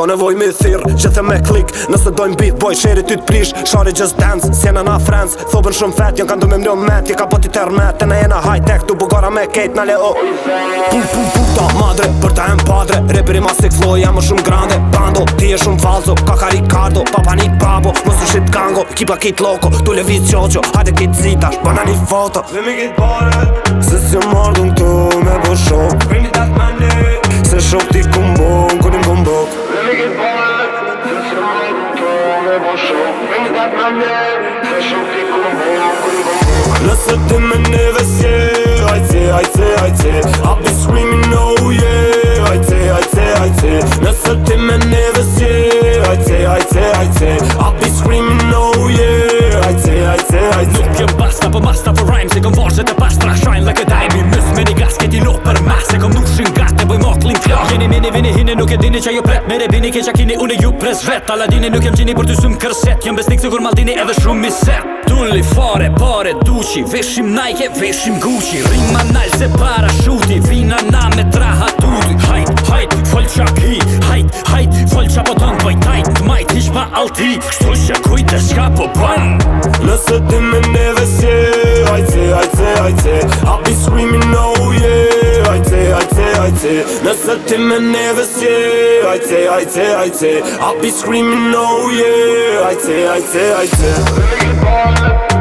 Ska nevoj me thirr, që the me klik Nëse dojmë beat boy, shere ty t'prish Shari just dance, s'jena na friends Thobën shumë fat, jën kanë du me mdo met Je ka bëti termet, të na jena high tech Tu bugara me kejt na leo oh. Pum pum madre, për ta e mpadre Reperi ma six flow, jam më shumë grande Bando, ti e shumë falzo, kaka Ricardo Papa një babo, mos su shit gango Kipa kit loko, tu le vit qoqo Hajde kit zitash, bëna një foto Dhe mi kit pare, se si mardu në këtu me bësho Vini dat me se shumë ti Nëse ti me neve si Ajte, Vini mini vini hini nuk e dini qa ju pret Mere bini keqa kini une ju pres vet Paladini nuk jem gjeni për ty sum kërset Jem besnik sigur maldini edhe shumë miset Tulli fare pare duqi Veshim najke veshim guqi Rima nalë se para shuti Vina na me traha hatuti Hajt hajt fol qa ki Hajt hajt fol qa po ton Poj tajt majt ish pa alti Kështu që kujt e shka po ban Nëse ti me neve si Hajt si hajt si hajt si I'll be screaming oh yeah That's something I never hayte I say, I'll be screaming oh yeah I say, I say.